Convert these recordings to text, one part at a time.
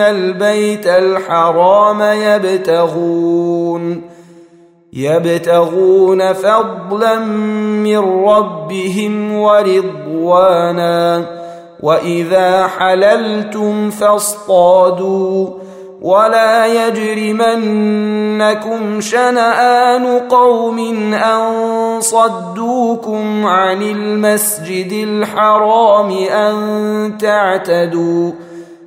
البيت الحرام يبتغون يبتغون فضلا من ربهم ورضوانا وإذا حللتم فاصطادوا. ولا يجرمنكم شنآن قوم أن صدوكم عن المسجد الحرام أن تعتدوا.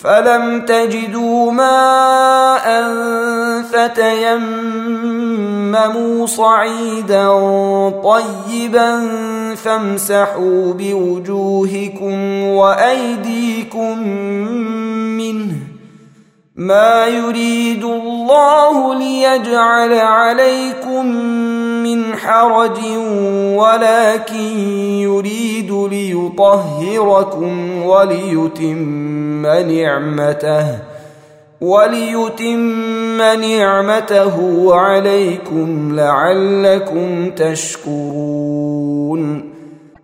فلم تجدوا ماء فتيمموا صعيدا طيبا فامسحوا بوجوهكم وايديكم منه ما يريد الله ليجعل عليكم من حرج ولكن يريد ليطهركم وليتم نعمته وليتم نعمته عليكم لعلكم تشكرون.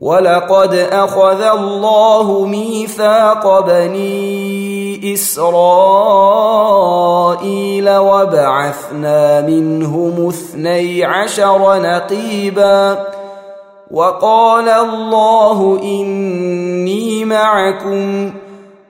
ولقد اخذ الله ميثاق بني اسرائيل وبعثنا منهم اثني عشر نقيبا وقال الله اني معكم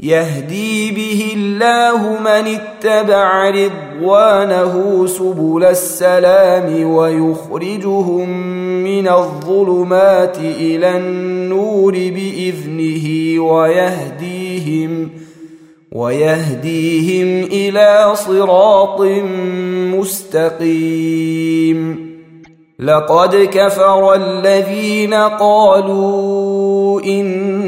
يهدي به الله من اتبع رضوانه سبل السلام ويخرجهم من الظلمات إلى النور بإذنه ويهديهم ويهديهم إلى صراط مستقيم. لقد كفر الذين قالوا إن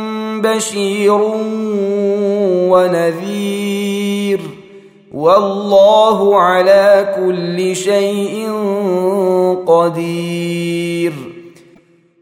بشير ونذير. والله على كل شيء قدير.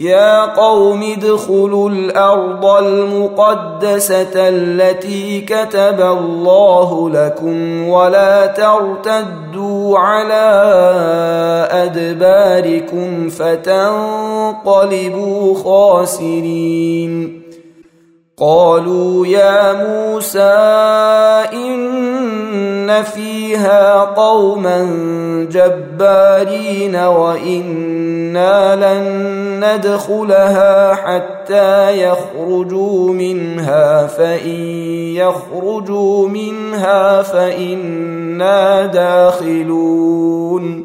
يا قوم ادخلوا الأرض المقدسة التي كتب الله لكم ولا ترتدوا على أدباركم فتنقلبوا خاسرين. قالوا يا موسى إن ان فيها قوما جبارين وإنا لن ندخلها حتى يخرجوا منها فإن يخرجوا منها فإنا داخلون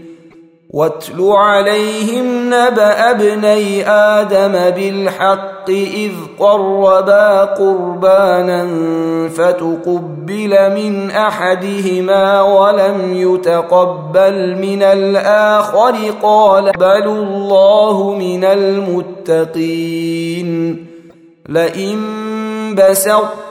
واتل عليهم نبأ ابني آدم بالحق إذ قربا قربانا فتقبل من أحدهما ولم يتقبل من الآخر قال بل الله من المتقين. لئن بسطت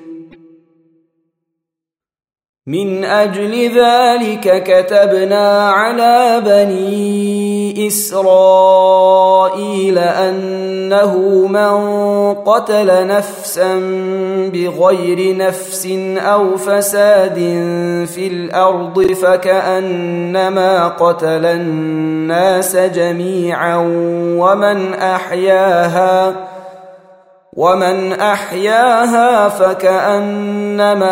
من أجل ذلك كتبنا على بني إسرائيل أنه من قتل نفسا بغير نفس أو فساد في الأرض فكأنما قتل الناس جميعا ومن أحياها ومن أحياها فكأنما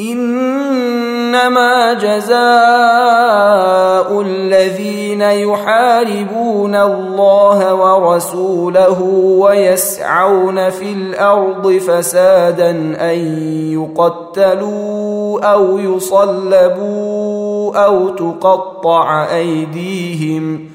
إنما جزاء الذين يحاربون الله ورسوله ويسعون في الأرض فسادا أن يقتلوا أو يصلبوا أو تقطع أيديهم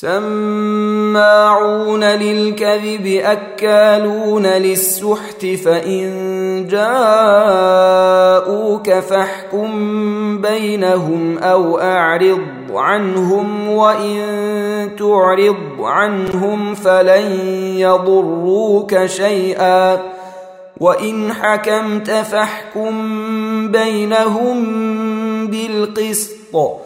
سماعون للكذب أكالون للسحت فإن جاءوك فاحكم بينهم أو أعرض عنهم وإن تعرض عنهم فلن يضروك شيئا. وإن حكمت فاحكم بينهم بالقسط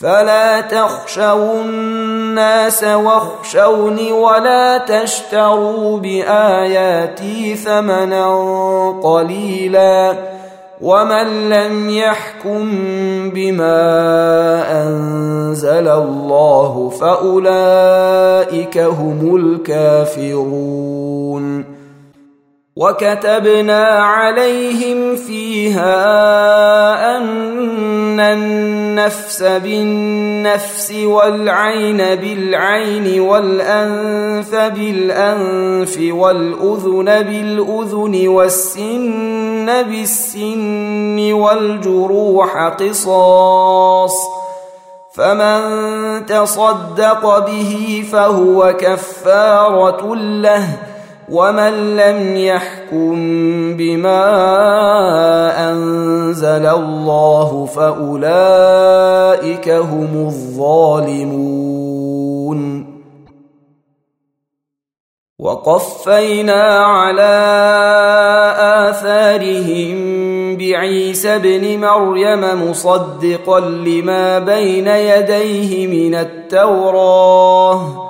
فلا تخشوا الناس واخشوني ولا تشتروا بآياتي ثمنا قليلا ومن لم يحكم بما أنزل الله فأولئك هم الكافرون وكتبنا عليهم فيها أن النفس بالنفس والعين بالعين والأنف بالأنف والأذن بالأذن والسن بالسن والجروح قصاص فمن تصدق به فهو كفارة له ومن لم يحكم بما انزل الله فاولئك هم الظالمون وقفينا على اثارهم بعيسى ابن مريم مصدقا لما بين يديه من التوراه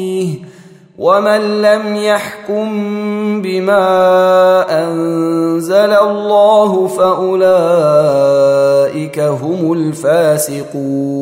ومن لم يحكم بما انزل الله فاولئك هم الفاسقون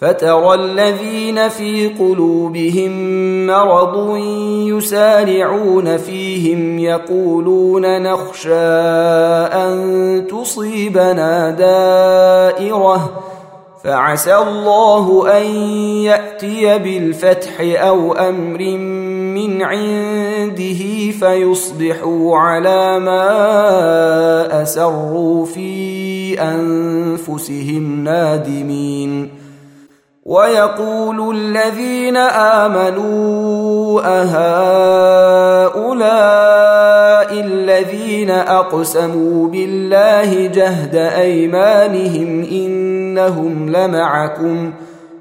فترى الذين في قلوبهم مرض يسارعون فيهم يقولون نخشى أن تصيبنا دائرة فعسى الله أن يأتي بالفتح أو أمر من عنده فيصبحوا على ما أسروا في أنفسهم نادمين ويقول الذين آمنوا أهؤلاء الذين أقسموا بالله جهد أيمانهم إنهم لمعكم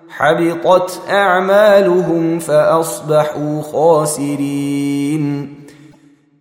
حبطت أعمالهم فأصبحوا خاسرين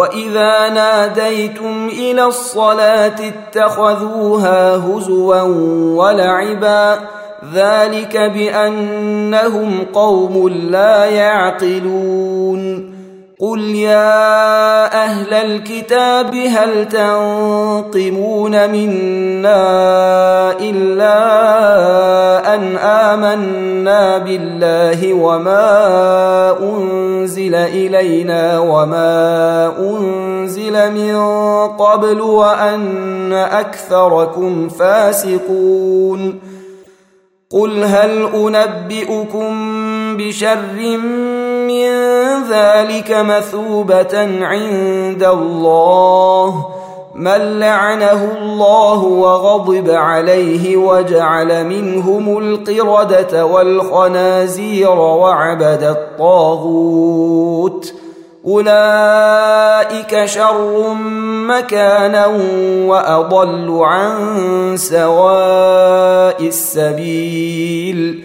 واذا ناديتم إلى الصلاه اتخذوها هزوا ولعبا ذلك بانهم قوم لا يعقلون قل يا أهل الكتاب هل تنقمون منا الا ان امنا بالله وما انزل الينا وما انزل من قبل وان اكثركم فاسقون قل هل انبئكم بشر ذلك مثوبة عند الله. من لعنه الله وغضب عليه وجعل منهم القردة والخنازير وعبد الطاغوت. أولئك شر مكانا وأضل عن سواء السبيل.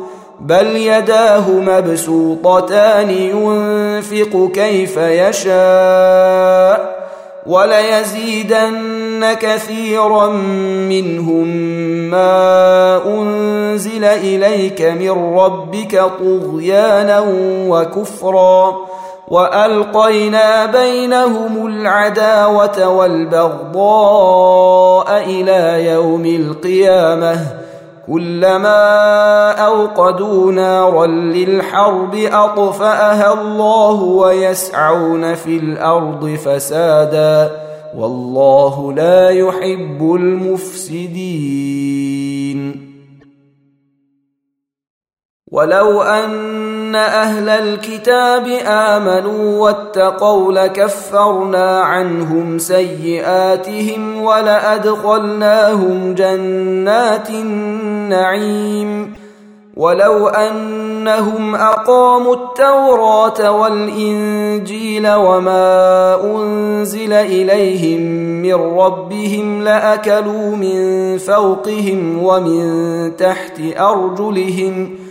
بل يداه مبسوطتان ينفق كيف يشاء وليزيدن كثيرا منهم ما أنزل إليك من ربك طغيانا وكفرا وألقينا بينهم العداوة والبغضاء إلى يوم القيامة كلما أوقدوا نارا للحرب أطفأها الله ويسعون في الأرض فسادا والله لا يحب المفسدين. ولو ان أهل الكتاب امنوا واتقوا لكفرنا عنهم سيئاتهم ولادخلناهم جنات النعيم ولو انهم اقاموا التوراه والانجيل وما انزل اليهم من ربهم لاكلوا من فوقهم ومن تحت ارجلهم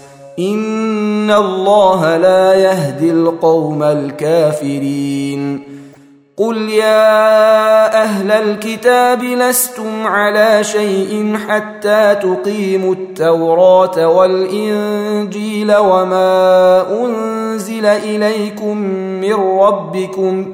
ان الله لا يهدي القوم الكافرين. قل يا أهل الكتاب لستم على شيء حتى تقيموا التوراه والانجيل وما انزل اليكم من ربكم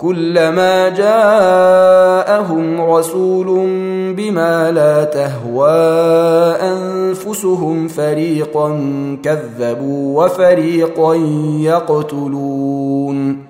كلما جاءهم رسول بما لا تهوى أنفسهم فريقا كذبوا وفريقا يقتلون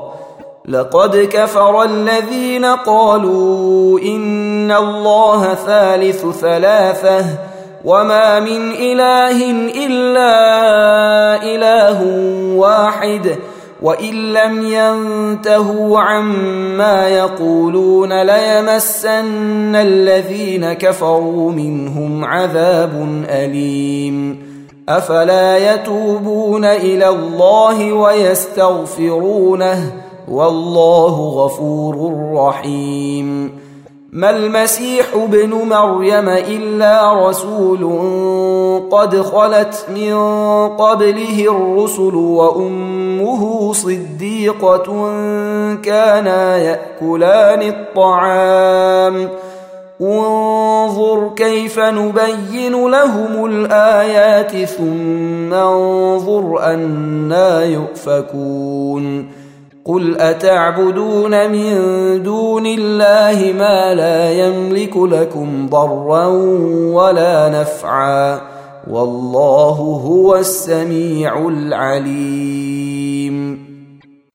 لقد كفر الذين قالوا إن الله ثالث ثلاثة وما من إله إلا إله واحد وإن لم ينتهوا عما يقولون ليمسن الذين كفروا منهم عذاب أليم. أفلا يتوبون إلى الله ويستغفرونه والله غفور رحيم. ما المسيح ابن مريم إلا رسول قد خلت من قبله الرسل وأمه صديقة كانا يأكلان الطعام. انظر كيف نبين لهم الآيات ثم انظر أنا يؤفكون. قل اتعبدون من دون الله ما لا يملك لكم ضرا ولا نفعا والله هو السميع العليم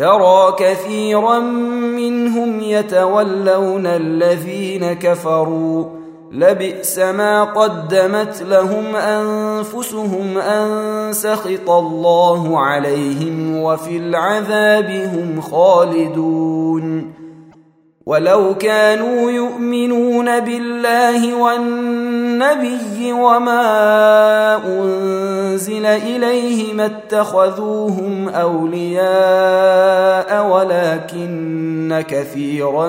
ترى كثيرا منهم يتولون الذين كفروا. لبئس ما قدمت لهم أنفسهم أن سخط الله عليهم وفي العذاب هم خالدون. ولو كانوا يؤمنون بالله والنبي وما أنزل إليه ما اتخذوهم أولياء ولكن كثيرا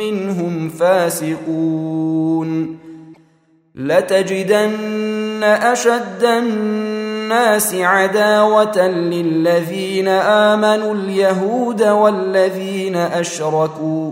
منهم فاسقون. لتجدن أشد الناس عداوة للذين آمنوا اليهود والذين أشركوا.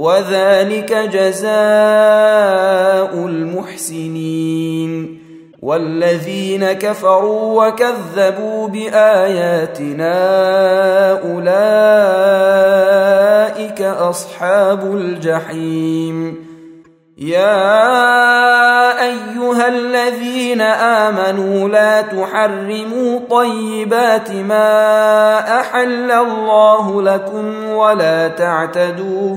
وذلك جزاء المحسنين والذين كفروا وكذبوا بآياتنا أولئك أصحاب الجحيم. يا أيها الذين آمنوا لا تحرموا طيبات ما أحل الله لكم ولا تعتدوا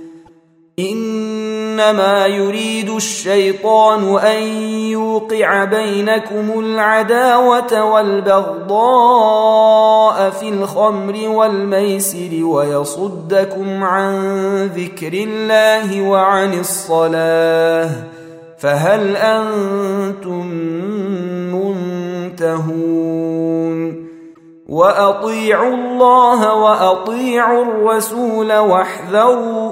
إنما يريد الشيطان أن يوقع بينكم العداوة والبغضاء في الخمر والميسر ويصدكم عن ذكر الله وعن الصلاة فهل أنتم منتهون؟ وأطيعوا الله وأطيعوا الرسول واحذروا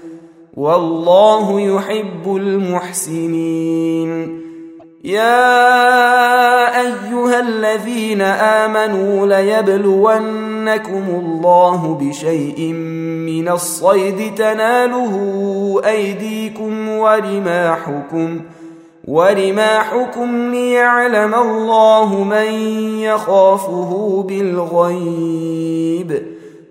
والله يحب المحسنين. يا أيها الذين آمنوا ليبلونكم الله بشيء من الصيد تناله أيديكم ورماحكم ورماحكم ليعلم الله من يخافه بالغيب.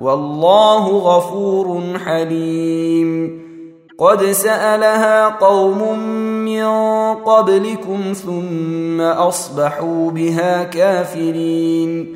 والله غفور حليم. قد سألها قوم من قبلكم ثم أصبحوا بها كافرين.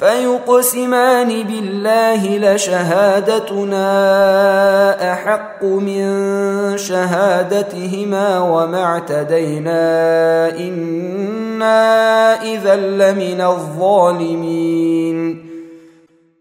فيقسمان بالله لشهادتنا أحق من شهادتهما وما اعتدينا إنا إذا لمن الظالمين.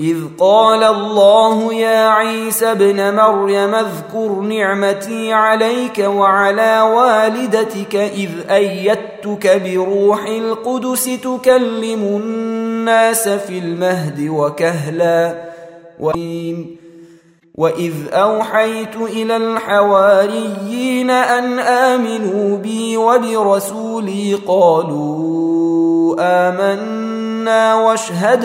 إذ قال الله يا عيسى ابن مريم اذكر نعمتي عليك وعلى والدتك إذ أيدتك بروح القدس تكلم الناس في المهد وكهلا وإذ أوحيت إلى الحواريين أن آمنوا بي وبرسولي قالوا آمنا واشهد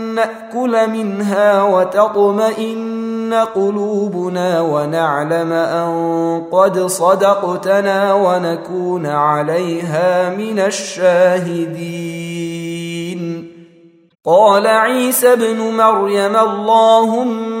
نأكل منها وتطمئن قلوبنا ونعلم أن قد صدقتنا ونكون عليها من الشاهدين. قال عيسى ابن مريم اللهم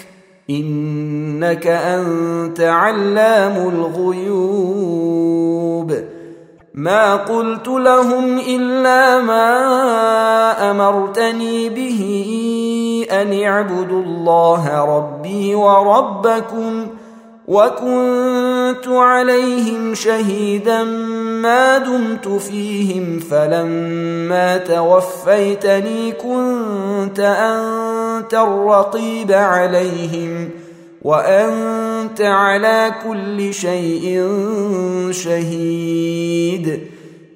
إنك أنت علام الغيوب. ما قلت لهم إلا ما أمرتني به أن اعبدوا الله ربي وربكم وكنت عليهم شهيدا ما دمت فيهم فلما توفيتني كنت انت الرقيب عليهم وانت على كل شيء شهيد